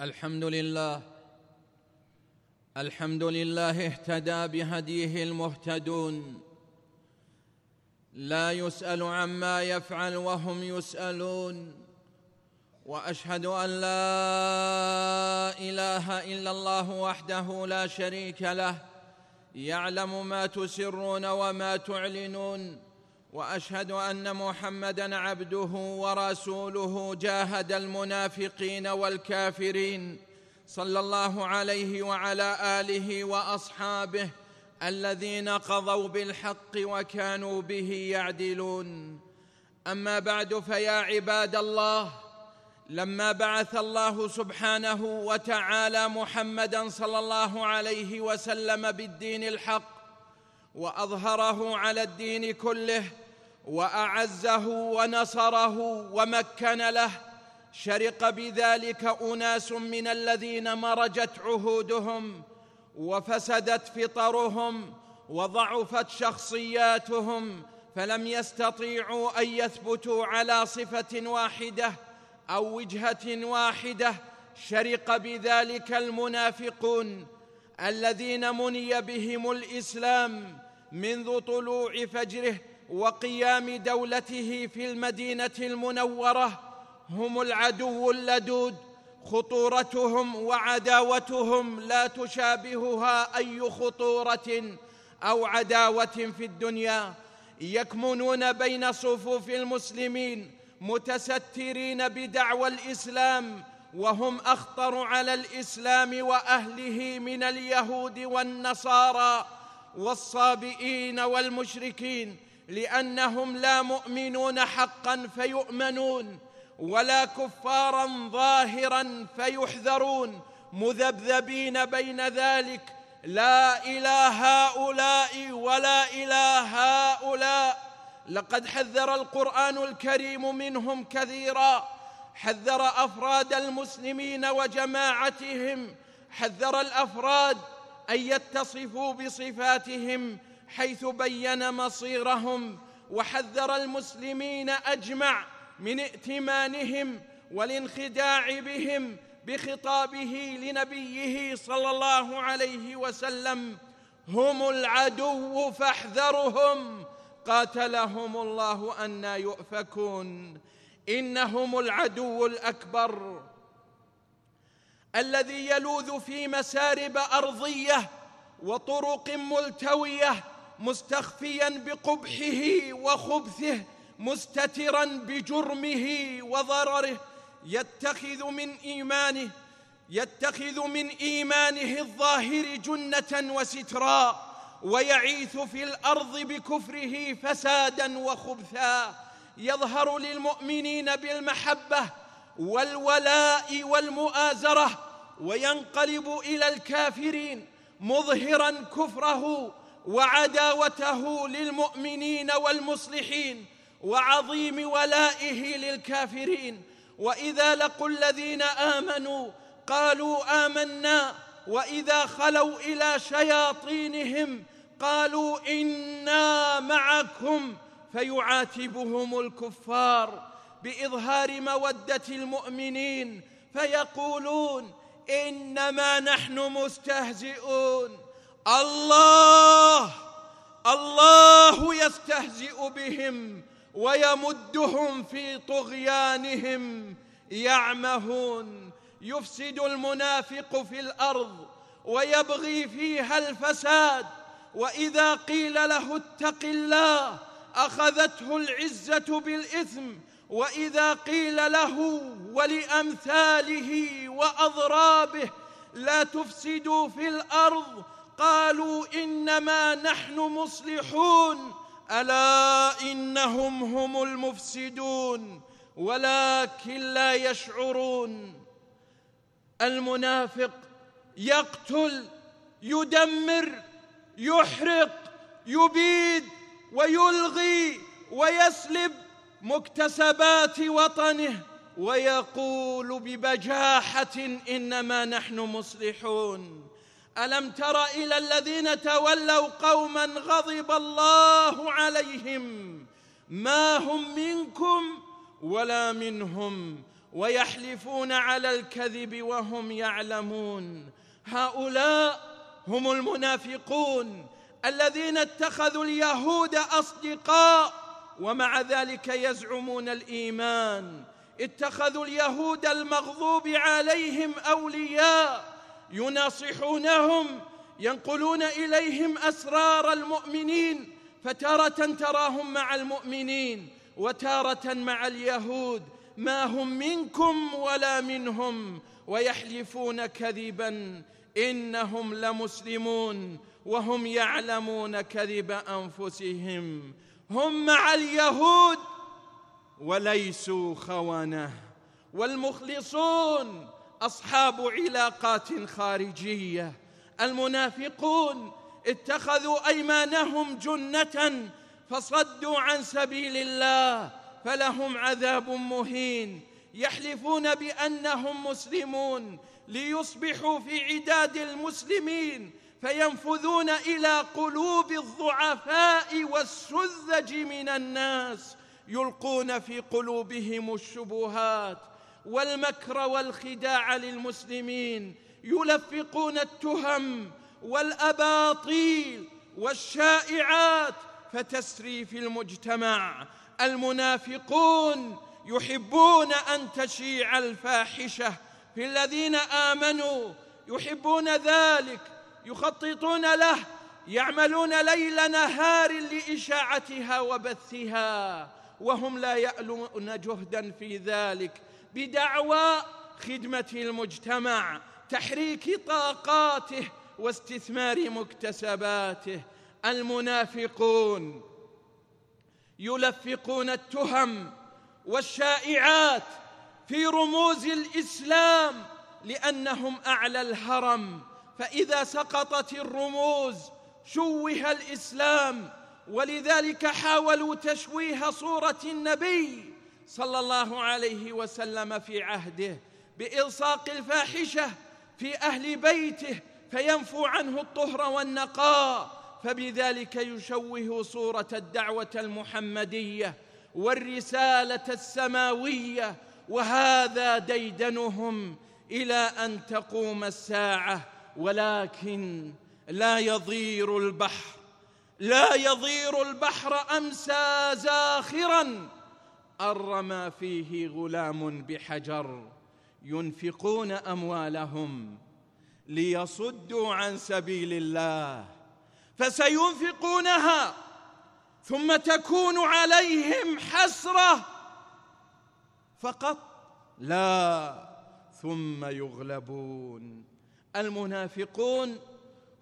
الحمد لله الحمد لله اهتدى بهديه المهتدون. لا يسأل عما يفعل وهم يسألون. وأشهد أن لا إله إلا الله وحده لا شريك له. يعلم ما تسرون وما تعلنون. وأشهد أن محمدا عبده ورسوله جاهد المنافقين والكافرين صلى الله عليه وعلى آله وأصحابه الذين قضوا بالحق وكانوا به يعدلون. أما بعد فيا عباد الله لما بعث الله سبحانه وتعالى محمدا صلى الله عليه وسلم بالدين الحق وأظهره على الدين كله وأعزه ونصره ومكن له. شرق بذلك أناس من الذين مرجت عهودهم وفسدت فطرهم وضعفت شخصياتهم فلم يستطيعوا أن يثبتوا على صفة واحدة أو وجهة واحدة. شرق بذلك المنافقون الذين مني بهم الإسلام منذ طلوع فجره وقيام دولته في المدينة المنورة هم العدو اللدود خطورتهم وعداوتهم لا تشابهها أي خطورة أو عداوة في الدنيا. يكمنون بين صفوف المسلمين متسترين بدعوى الإسلام وهم أخطر على الإسلام وأهله من اليهود والنصارى. والصابئين والمشركين لأنهم لا مؤمنون حقا فيؤمنون ولا كفارا ظاهرا فيحذرون مذبذبين بين ذلك لا إلى هؤلاء ولا إلى هؤلاء لقد حذر القرآن الكريم منهم كثيرا حذر أفراد المسلمين وجماعتهم حذر الأفراد أن يتصفوا بصفاتهم حيث بين مصيرهم وحذر المسلمين أجمع من ائتمانهم والانخداع بهم بخطابه لنبيه صلى الله عليه وسلم. هم العدو فاحذرهم. قاتلهم الله أنا يؤفكون. إنهم العدو الأكبر. الذي يلوذ في مسارب أرضية وطرق ملتوية مستخفيا بقبحه وخبثه مستترا بجرمه وضرره. يتخذ من إيمانه يتخذ من إيمانه الظاهر جنة وسترا ويعيث في الأرض بكفره فسادا وخبثا. يظهر للمؤمنين بالمحبة والولاء والمؤازرة وينقلب إلى الكافرين مظهرا كفره وعداوته للمؤمنين والمصلحين وعظيم ولائه للكافرين. وإذا لقوا الذين آمنوا قالوا آمنا. وإذا خلوا إلى شياطينهم قالوا إنا معكم. فيعاتبهم الكفار بإظهار مودة المؤمنين. فيقولون إنما نحن مستهزئون. الله الله يستهزئ بهم ويمدهم في طغيانهم يعمهون. يفسد المنافق في الأرض ويبغي فيها الفساد. وإذا قيل له اتق الله أخذته العزة بالإثم وإذا قيل له ولأمثاله وأضرابه لا تفسدوا في الأرض قالوا إنما نحن مصلحون ألا إنهم هم المفسدون ولكن لا يشعرون. المنافق يقتل يدمر يحرق يبيد ويلغي ويسلب. مكتسبات وطنه ويقول ببجاحة إنما نحن مصلحون. ألم تر إلى الذين تولوا قوما غضب الله عليهم؟ ما هم منكم ولا منهم ويحلفون على الكذب وهم يعلمون. هؤلاء هم المنافقون الذين اتخذوا اليهود أصدقاء ومع ذلك يزعمون الإيمان. اتخذوا اليهود المغضوب عليهم أولياء يناصحونهم ينقلون إليهم أسرار المؤمنين فتارة تراهم مع المؤمنين وتارة مع اليهود. ما هم منكم ولا منهم ويحلفون كذبا إنهم لمسلمون وهم يعلمون كذب أنفسهم. هم مع اليهود وليسوا خونه والمخلصون أصحاب علاقات خارجية. المنافقون اتخذوا أيمانهم جنة فصدوا عن سبيل الله فلهم عذاب مهين. يحلفون بأنهم مسلمون ليصبحوا في عداد المسلمين فينفذون إلى قلوب الضعفاء والسذج من الناس يلقون في قلوبهم الشبهات والمكر والخداع للمسلمين يلفقون التهم والأباطيل والشائعات فتسري في المجتمع. المنافقون يحبون أن تشيع الفاحشة في الذين آمنوا يحبون ذلك يخططون له يعملون ليل نهار لإشاعتها وبثها وهم لا يألون جهدا في ذلك بدعوى خدمة المجتمع تحريك طاقاته واستثمار مكتسباته. المنافقون يلفقون التهم والشائعات في رموز الإسلام لأنهم أعلى الهرم. فإذا سقطت الرموز شوه الإسلام ولذلك حاولوا تشويه صورة النبي صلى الله عليه وسلم في عهده بإلصاق الفاحشة في أهل بيته فينفو عنه الطهر والنقاء فبذلك يشوه صورة الدعوة المحمدية والرسالة السماوية وهذا ديدنهم إلى أن تقوم الساعة. ولكن لا يضير البحر لا يضير البحر أمسى زاخرا. ارمى فيه غلام بحجر ينفقون أموالهم ليصدوا عن سبيل الله فسينفقونها ثم تكون عليهم حسرة فقط. لا ثم يغلبون. المنافقون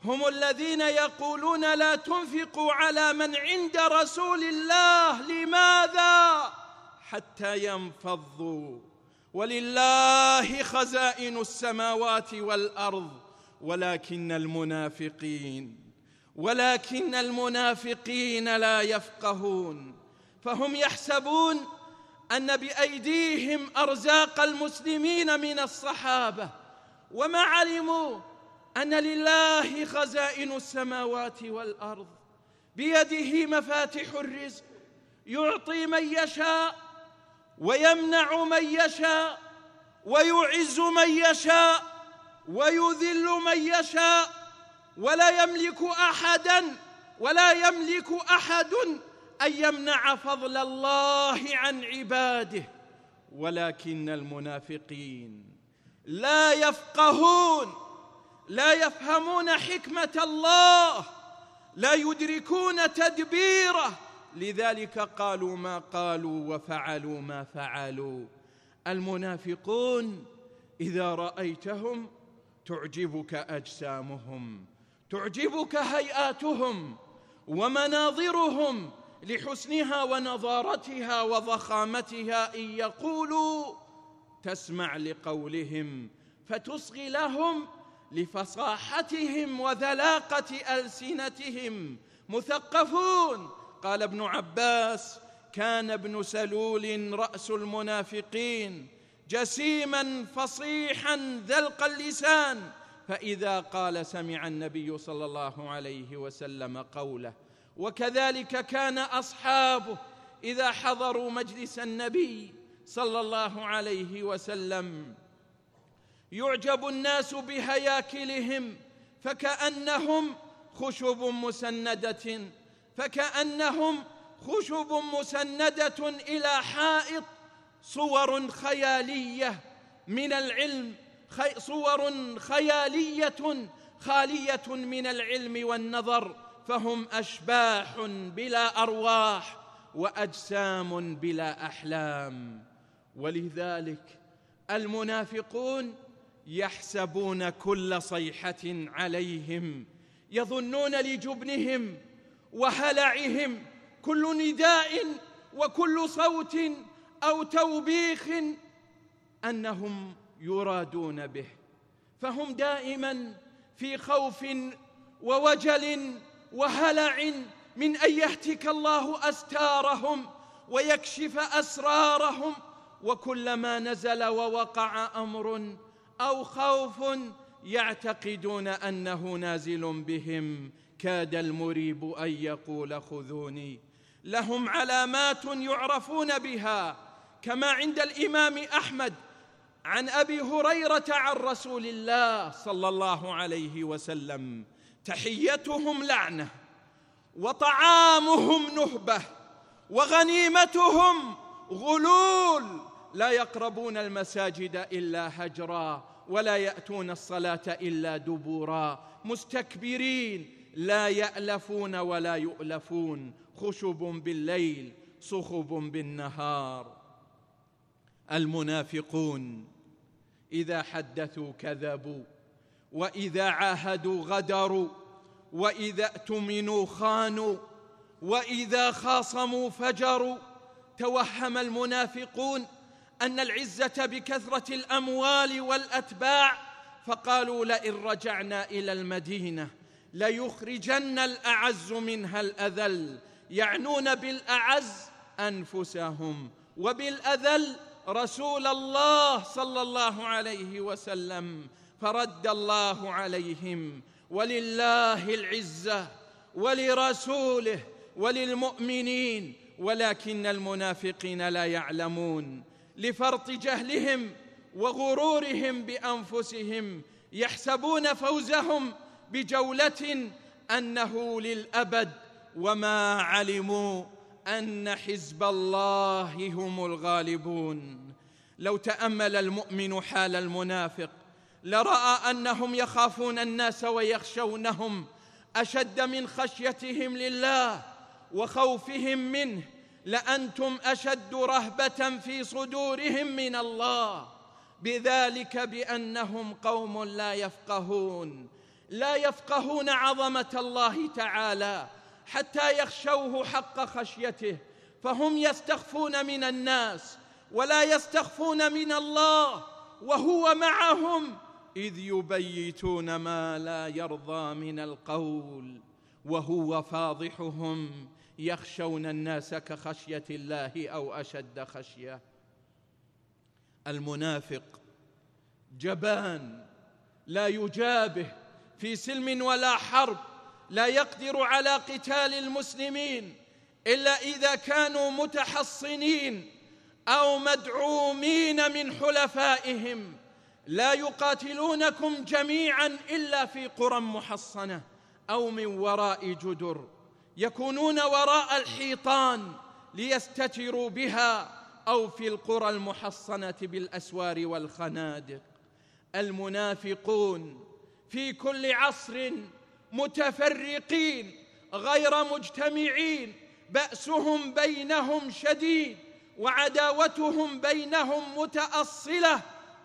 هم الذين يقولون لا تنفقوا على من عند رسول الله لماذا؟ حتى ينفضوا. ولله خزائن السماوات والأرض. ولكن المنافقين ولكن المنافقين لا يفقهون. فهم يحسبون أن بأيديهم أرزاق المسلمين من الصحابة. وما علموا أن لله خزائن السماوات والأرض. بيده مفاتح الرزق. يعطي من يشاء ويمنع من يشاء ويعز من يشاء ويذل من يشاء. ولا يملك أحدا ولا يملك أحد أن يمنع فضل الله عن عباده. ولكن المنافقين لا يفقهون لا يفهمون حكمة الله لا يدركون تدبيره. لذلك قالوا ما قالوا وفعلوا ما فعلوا. المنافقون إذا رأيتهم تعجبك أجسامهم تعجبك هيئاتهم ومناظرهم لحسنها ونضارتها وضخامتها إن يقولوا تسمع لقولهم فتصغي لهم لفصاحتهم وذلاقة ألسنتهم. مثقفون! قال ابن عباس كان ابن سلول رأس المنافقين جسيما فصيحا ذلق اللسان. فإذا قال سمع النبي صلى الله عليه وسلم قوله وكذلك كان أصحابه إذا حضروا مجلس النبي صلى الله عليه وسلم. يعجب الناس بهياكلهم فكأنهم خشب مسندة فكأنهم خشب مسندة إلى حائط صور خيالية من العلم خي صور خيالية خالية من العلم والنظر فهم أشباح بلا أرواح وأجسام بلا أحلام. ولذلك المنافقون يحسبون كل صيحة عليهم يظنون لجبنهم وهلعهم كل نداء وكل صوت أو توبيخ أنهم يرادون به. فهم دائما في خوف ووجل وهلع من أن يهتك الله أستارهم ويكشف أسرارهم وكلما نزل ووقع أمر أو خوف يعتقدون أنه نازل بهم. كاد المريب أن يقول خذوني. لهم علامات يعرفون بها. كما عند الإمام أحمد عن أبي هريرة عن رسول الله صلى الله عليه وسلم تحيتهم لعنة وطعامهم نهبة وغنيمتهم غلول لا يقربون المساجد إلا هجرا ولا يأتون الصلاة إلا دبورا. مستكبرين لا يألفون ولا يؤلفون. خشب بالليل صخب بالنهار. المنافقون إذا حدثوا كذبوا وإذا عاهدوا غدروا وإذا اؤتمنوا خانوا وإذا خاصموا فجروا. توهم المنافقون أن العزة بكثرة الأموال والأتباع فقالوا لئن رجعنا إلى المدينة ليخرجن الأعز منها الأذل. يعنون بالأعز أنفسهم وبالأذل رسول الله صلى الله عليه وسلم فرد الله عليهم. ولله العزة ولرسوله وللمؤمنين ولكن المنافقين لا يعلمون. لفرط جهلهم وغرورهم بأنفسهم يحسبون فوزهم بجولة أنه للأبد وما علموا أن حزب الله هم الغالبون. لو تأمل المؤمن حال المنافق لرأى أنهم يخافون الناس ويخشونهم أشد من خشيتهم لله وخوفهم منه. لأنتم أشد رهبة في صدورهم من الله. بذلك بأنهم قوم لا يفقهون. لا يفقهون عظمة الله تعالى حتى يخشوه حق خشيته. فهم يستخفون من الناس ولا يستخفون من الله وهو معهم إذ يبيتون ما لا يرضى من القول وهو فاضحهم. يخشون الناس كخشية الله أو أشد خشية. المنافق جبان لا يجابه في سلم ولا حرب لا يقدر على قتال المسلمين إلا إذا كانوا متحصنين أو مدعومين من حلفائهم. لا يقاتلونكم جميعا إلا في قرى محصنة أو من وراء جدر. يكونون وراء الحيطان ليستتروا بها أو في القرى المحصنة بالأسوار والخنادق. المنافقون في كل عصر متفرقين غير مجتمعين بأسهم بينهم شديد وعداوتهم بينهم متأصلة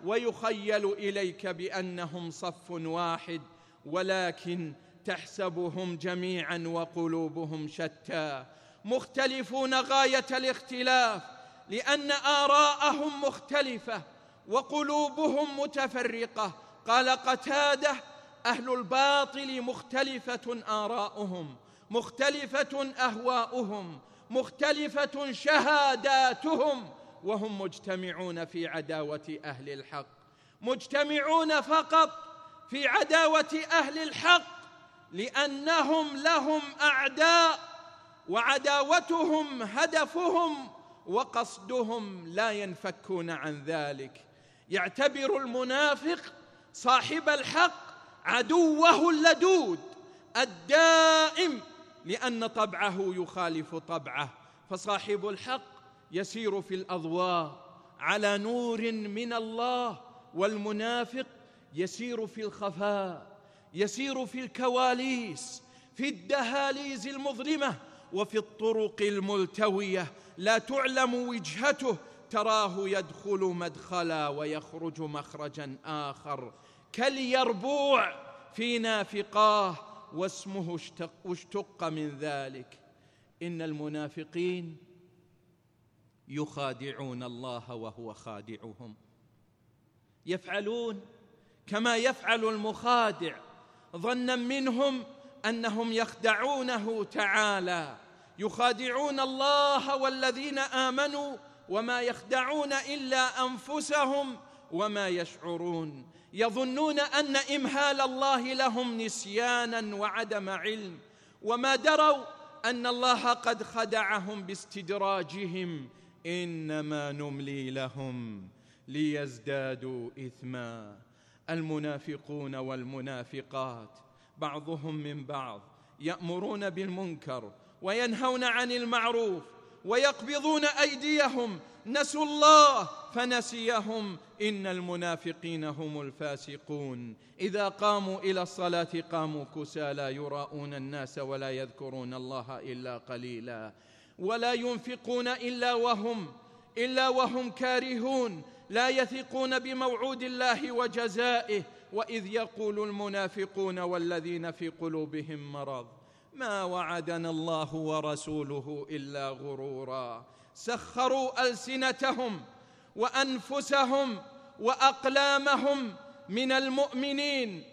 ويخيل إليك بأنهم صف واحد ولكن تحسبهم جميعا وقلوبهم شتى. مختلفون غاية الاختلاف لأن آراءهم مختلفة وقلوبهم متفرقة. قال قتادة أهل الباطل مختلفة آراؤهم مختلفة أهواؤهم مختلفة شهاداتهم وهم مجتمعون في عداوة أهل الحق. مجتمعون فقط في عداوة أهل الحق لأنهم لهم أعداء وعداوتهم هدفهم وقصدهم لا ينفكون عن ذلك. يعتبر المنافق صاحب الحق عدوه اللدود الدائم لأن طبعه يخالف طبعه. فصاحب الحق يسير في الأضواء على نور من الله والمنافق يسير في الخفاء. يسير في الكواليس في الدهاليز المظلمة وفي الطرق الملتوية. لا تعلم وجهته تراه يدخل مدخلا ويخرج مخرجا آخر. كاليربوع في نافقاه واسمه اشتق من ذلك. إن المنافقين يخادعون الله وهو خادعهم. يفعلون كما يفعل المخادع. ظنا منهم أنهم يخدعونه تعالى. يخادعون الله والذين آمنوا وما يخدعون إلا أنفسهم وما يشعرون. يظنون أن إمهال الله لهم نسيانا وعدم علم. وما دروا أن الله قد خدعهم باستدراجهم. إنما نملي لهم ليزدادوا إثما. المنافقون والمنافقات. بعضهم من بعض يأمرون بالمنكر وينهون عن المعروف ويقبضون أيديهم. نسوا الله فنسيهم. إن المنافقين هم الفاسقون. إذا قاموا إلى الصلاة قاموا كسالى يراءون الناس ولا يذكرون الله إلا قليلا. ولا ينفقون إلا وهم إلا وهم كارهون. لا يثقون بموعود الله وجزائه وإذ يقول المنافقون والذين في قلوبهم مرض ما وعدنا الله ورسوله إلا غرورا. سخروا ألسنتهم وأنفسهم وأقلامهم من المؤمنين.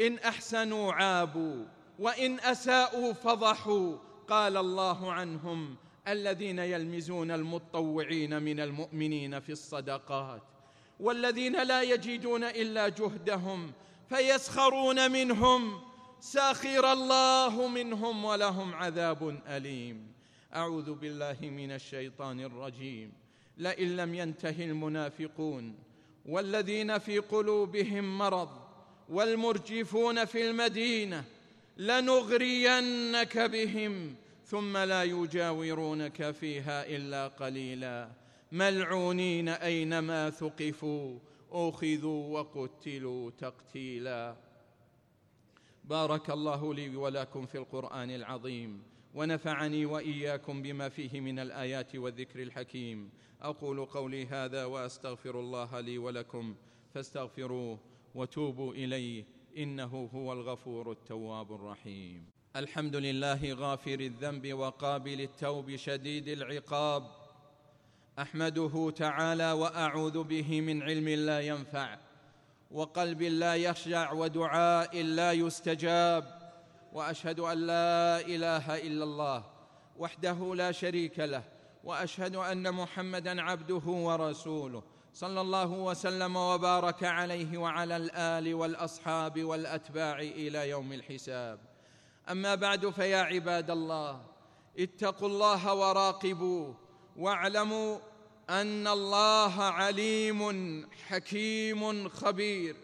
إن أحسنوا عابوا وإن أساءوا فضحوا. قال الله عنهم الذين يلمزون المطوعين من المؤمنين في الصدقات والذين لا يجدون إلا جهدهم فيسخرون منهم ساخر الله منهم ولهم عذاب أليم. أعوذ بالله من الشيطان الرجيم. لئن لم ينته المنافقون والذين في قلوبهم مرض والمرجفون في المدينة لنغرينك بهم ثم لا يجاورونك فيها إلا قليلا. ملعونين أينما ثقفوا أخذوا وقتلوا تقتيلا. بارك الله لي ولكم في القرآن العظيم ونفعني وإياكم بما فيه من الآيات والذكر الحكيم. أقول قولي هذا وأستغفر الله لي ولكم فاستغفروه وتوبوا إليه إنه هو الغفور التواب الرحيم. الحمد لله غافر الذنب وقابل التوب شديد العقاب. أحمده تعالى وأعوذ به من علم لا ينفع وقلب لا يخشع ودعاء لا يستجاب. وأشهد أن لا إله إلا الله وحده لا شريك له. وأشهد أن محمدا عبده ورسوله. صلى الله وسلم وبارك عليه وعلى الآل والأصحاب والأتباع إلى يوم الحساب. أما بعد فيا عباد الله اتقوا الله وراقبوه واعلموا أن الله عليم حكيم خبير.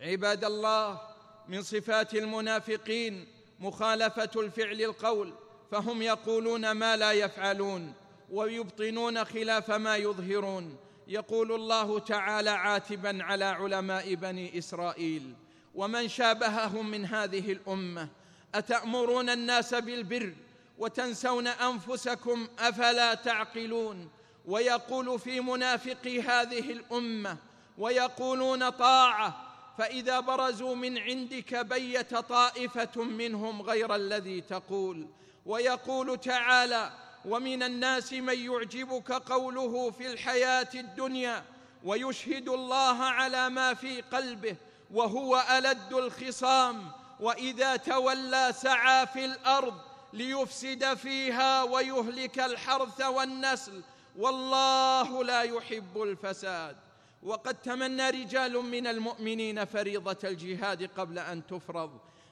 عباد الله من صفات المنافقين مخالفة الفعل القول فهم يقولون ما لا يفعلون ويبطنون خلاف ما يظهرون. يقول الله تعالى عاتبا على علماء بني إسرائيل ومن شابههم من هذه الأمة أتأمرون الناس بالبر وتنسون أنفسكم أفلا تعقلون ويقول في منافقي هذه الأمة ويقولون طاعة فإذا برزوا من عندك بيت طائفة منهم غير الذي تقول ويقول تعالى ومن الناس من يعجبك قوله في الحياة الدنيا ويشهد الله على ما في قلبه وهو ألد الخصام وإذا تولى سعى في الأرض ليفسد فيها ويهلك الحرث والنسل والله لا يحب الفساد. وقد تمنى رجال من المؤمنين فريضة الجهاد قبل أن تفرض.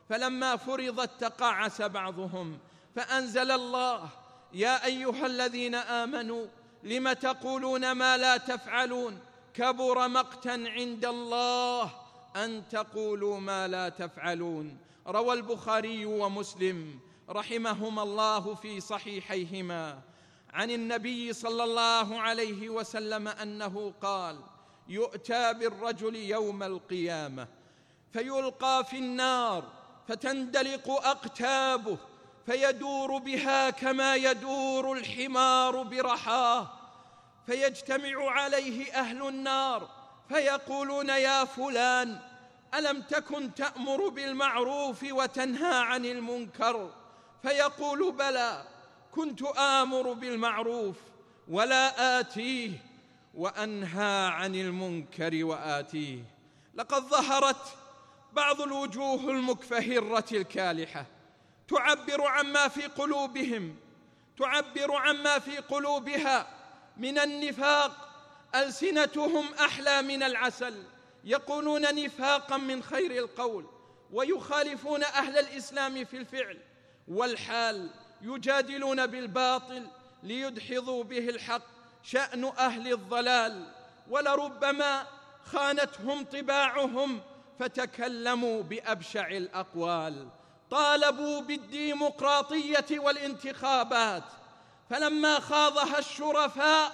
فلما فرضت تقاعس بعضهم فأنزل الله يا أيها الذين آمنوا لم تقولون ما لا تفعلون؟ كبر مقتا عند الله. أن تقولوا ما لا تفعلون. روى البخاري ومسلم رحمهما الله في صحيحيهما عن النبي صلى الله عليه وسلم أنه قال يؤتى بالرجل يوم القيامة فيلقى في النار فتندلق أقتابه فيدور بها كما يدور الحمار برحاه فيجتمع عليه أهل النار فيقولون يا فلان ألم تكن تأمر بالمعروف وتنهى عن المنكر؟ فيقول بلى كنت آمر بالمعروف ولا آتيه وأنهى عن المنكر وآتيه. لقد ظهرت بعض الوجوه المكفهرة الكالحة. تعبر عما في قلوبهم تعبر عما في قلوبها من النفاق ألسنتهم أحلى من العسل يقولون نفاقا من خير القول ويخالفون أهل الإسلام في الفعل والحال يجادلون بالباطل ليدحضوا به الحق شأن أهل الضلال ولربما خانتهم طباعهم فتكلموا بأبشع الأقوال. طالبوا بالديمقراطية والانتخابات فلما خاضها الشرفاء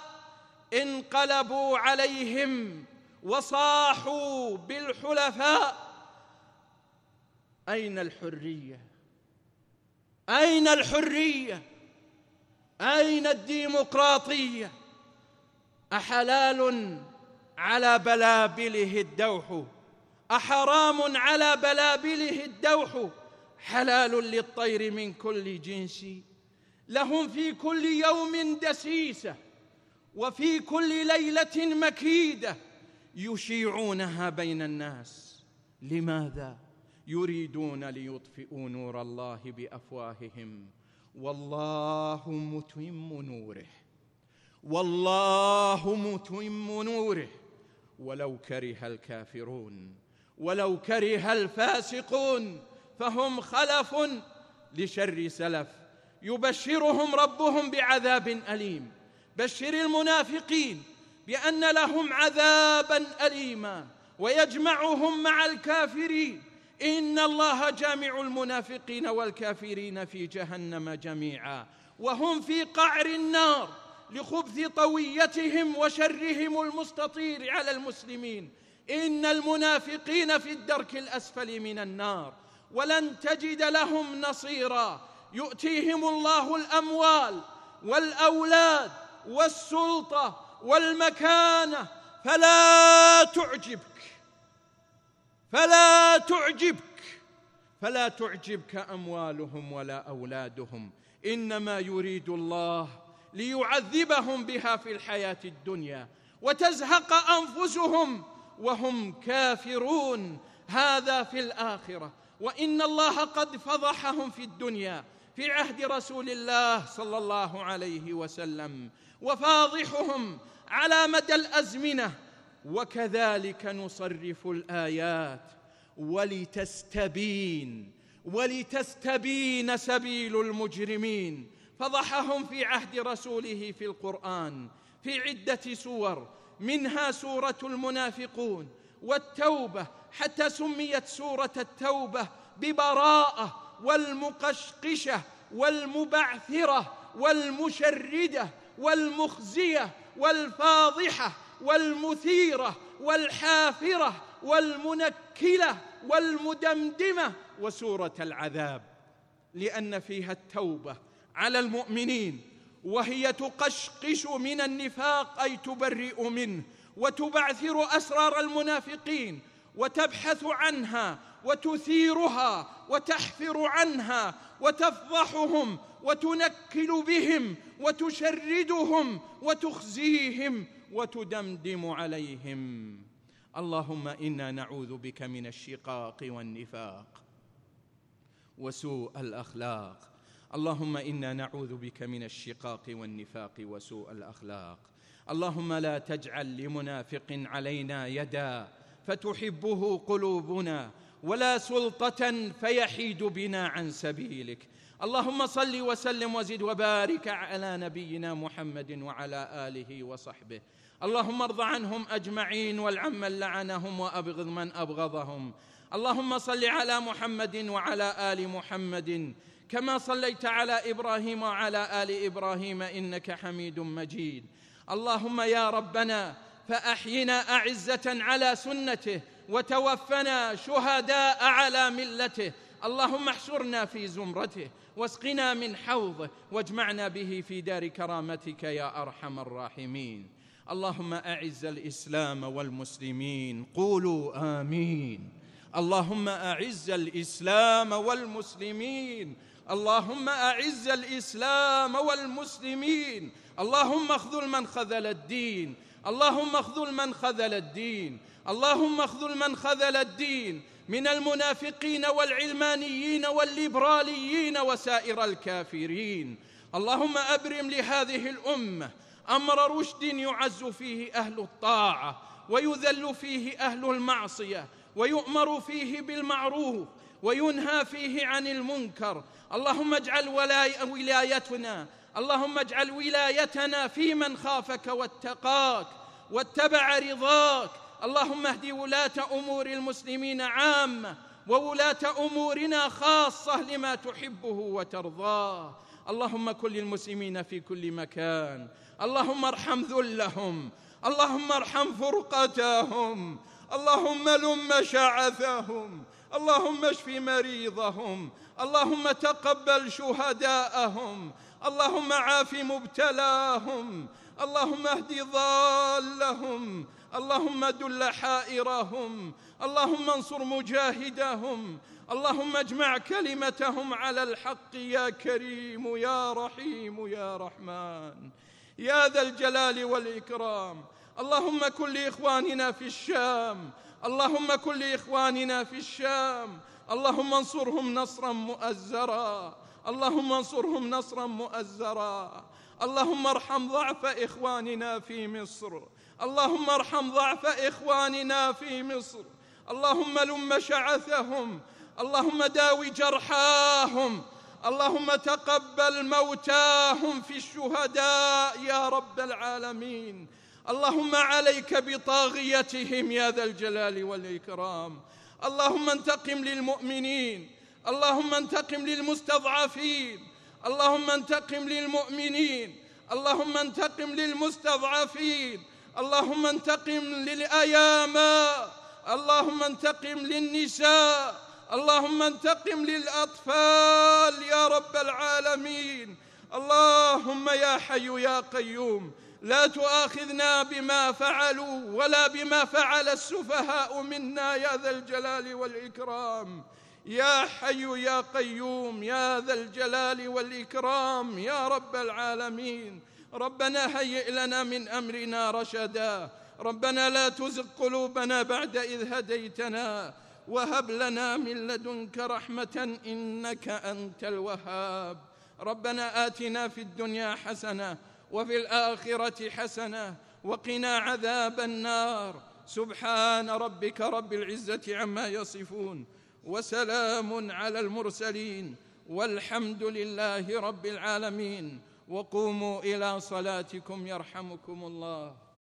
انقلبوا عليهم وصاحوا بالحلفاء. أين الحرية؟ أين الحرية؟ أين الديمقراطية؟ أحلال على بلابله الدوح أحرام على بلابله الدوح. حلال للطير من كل جنس لهم في كل يوم دسيسة. وفي كل ليلة مكيدة يشيعونها بين الناس. لماذا؟ يريدون ليطفئوا نور الله بأفواههم. والله متم نوره. والله متم نوره. ولو كره الكافرون ولو كره الفاسقون فهم خلف لشر سلف. يبشرهم ربهم بعذاب أليم. بشر المنافقين بأن لهم عذابا اليما ويجمعهم مع الكافرين. إن الله جامع المنافقين والكافرين في جهنم جميعا وهم في قعر النار لخبث طويتهم وشرهم المستطير على المسلمين. إن المنافقين في الدرك الأسفل من النار ولن تجد لهم نصيرا. يؤتيهم الله الأموال والأولاد والسلطة والمكانة فلا تعجبك فلا تعجبك فلا تعجبك أموالهم ولا أولادهم. إنما يريد الله ليعذبهم بها في الحياة الدنيا وتزهق أنفسهم وهم كافرون. هذا في الآخرة. وإن الله قد فضحهم في الدنيا في عهد رسول الله صلى الله عليه وسلم وفاضحهم على مدى الأزمنة وكذلك نصرف الآيات. ولتستبين ولتستبين سبيل المجرمين. فضحهم في عهد رسوله في القرآن في عدة سور منها سورة المنافقون والتوبة حتى سميت سورة التوبة ببراءة والمقشقشة والمبعثرة والمشردة والمخزية والفاضحة والمثيرة والحافرة والمنكلة والمدمدمة وسورة العذاب لأن فيها التوبة على المؤمنين وهي تقشقش من النفاق أي تبرئ منه وتبعثر أسرار المنافقين وتبحث عنها وتثيرها وتحفر عنها وتفضحهم وتنكل بهم وتشردهم وتخزيهم وتدمدم عليهم. اللهم إنا نعوذ بك من الشقاق والنفاق وسوء الأخلاق. اللهم إنا نعوذ بك من الشقاق والنفاق وسوء الأخلاق. اللهم لا تجعل لمنافق علينا يدا. فتحبه قلوبنا ولا سلطة فيحيد بنا عن سبيلك. اللهم صل وسلم وزد وبارك على نبينا محمد وعلى آله وصحبه. اللهم ارض عنهم أجمعين والعم من لعنهم وأبغض من أبغضهم. اللهم صل على محمد وعلى آل محمد كما صليت على إبراهيم وعلى آل إبراهيم إنك حميد مجيد. اللهم يا ربنا فأحينا أعزة على سنته وتوفنا شهداء على ملته. اللهم احشرنا في زمرته واسقنا من حوضه واجمعنا به في دار كرامتك يا أرحم الراحمين. اللهم أعز الإسلام والمسلمين. قولوا آمين. اللهم أعز الإسلام والمسلمين. اللهم أعز الإسلام والمسلمين. اللهم اخذل من خذل الدين. اللهم اخذل من خذل الدين. اللهم اخذل من خذل الدين. من المنافقين والعلمانيين والليبراليين وسائر الكافرين. اللهم أبرم لهذه الأمة. أمر رشد يعز فيه أهل الطاعة. ويذل فيه أهل المعصية. ويؤمر فيه بالمعروف. وينهى فيه عن المنكر. اللهم اجعل ولايتنا اللهم اجعل ولايتنا في من خافك واتقاك واتبع رضاك. اللهم اهد ولاة أمور المسلمين عامة وولاة أمورنا خاصة لما تحبه وترضاه. اللهم كن للمسلمين في كل مكان. اللهم ارحم ذلهم. اللهم ارحم فرقتهم. اللهم لم شعثهم. اللهم اشف مريضهم اللهم تقبل شهداءهم اللهم عاف مبتلاهم اللهم اهد ضالهم اللهم دل حائرهم اللهم انصر مجاهدهم اللهم اجمع كلمتهم على الحق يا كريم يا رحيم يا رحمن. يا ذا الجلال والإكرام اللهم كن لإخواننا في الشام. اللهم كن لإخواننا في الشام. اللهم انصرهم نصرا مؤزرا. اللهم انصرهم نصرا مؤزرا. اللهم ارحم ضعف إخواننا في مصر. اللهم ارحم ضعف إخواننا في مصر. اللهم لم شعثهم. اللهم داوي جرحاهم. اللهم تقبل موتاهم في الشهداء يا رب العالمين. اللهم عليك بطاغيتهم يا ذا الجلال والإكرام. اللهم انتقم للمؤمنين. اللهم انتقم للمستضعفين. اللهم انتقم للمؤمنين. اللهم انتقم للمستضعفين. اللهم انتقم للأيامى. اللهم انتقم للنساء. اللهم انتقم للأطفال يا رب العالمين. اللهم يا حي يا قيوم. لا تؤاخذنا بما فعلوا ولا بما فعل السفهاء منا يا ذا الجلال والإكرام. يا حي يا قيوم يا ذا الجلال والإكرام يا رب العالمين. ربنا هيئ لنا من أمرنا رشدا. ربنا لا تزغ قلوبنا بعد إذ هديتنا. وهب لنا من لدنك رحمة إنك أنت الوهاب. ربنا آتنا في الدنيا حسنة وفي الآخرة حسنة وقنا عذاب النار. سبحان ربك رب العزة عما يصفون وسلام على المرسلين والحمد لله رب العالمين. وقوموا إلى صلاتكم يرحمكم الله.